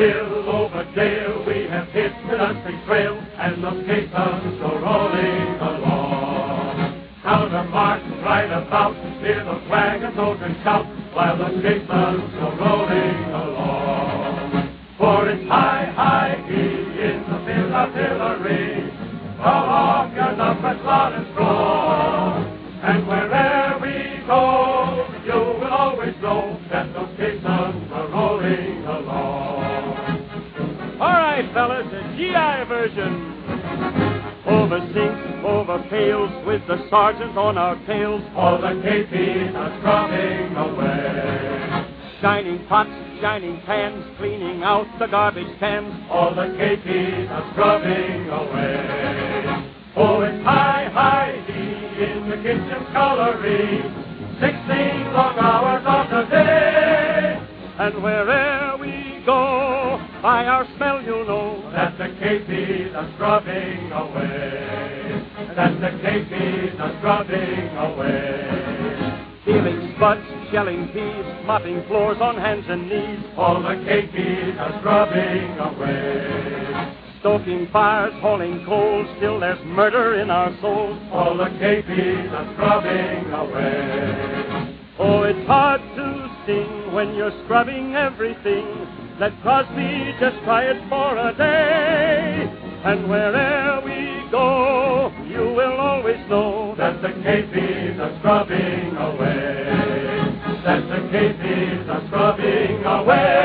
hill, over dale, we have hit the dancing trail, and the caissons are rolling along. Counter march right about, hear the flag oath and shout, while the caissons are rolling along. For it's high, high key in the field artillery, the long and is strong, and wherever we go, you will always know. Fellas, the GI version. Over sinks, over pails, with the sergeant on our tails. All the KPs are scrubbing away. Shining pots, shining pans, cleaning out the garbage cans. All the KPs are scrubbing away. Oh, it's high, high, he in the kitchen scullery. Sixteen long hours of the day. And wherever we go, by our smell you'll know that the KPs are scrubbing away. That the KPs are scrubbing away. Peeling spuds, shelling peas, mopping floors on hands and knees. All the KPs are scrubbing away. Stoking fires, hauling coals, still there's murder in our souls. All the KPs are scrubbing away. Oh, it's hard to sing when you're scrubbing everything. Let Crosby just try it for a day. And wherever we go, you will always know that the KPs are scrubbing away. That the KPs are scrubbing away.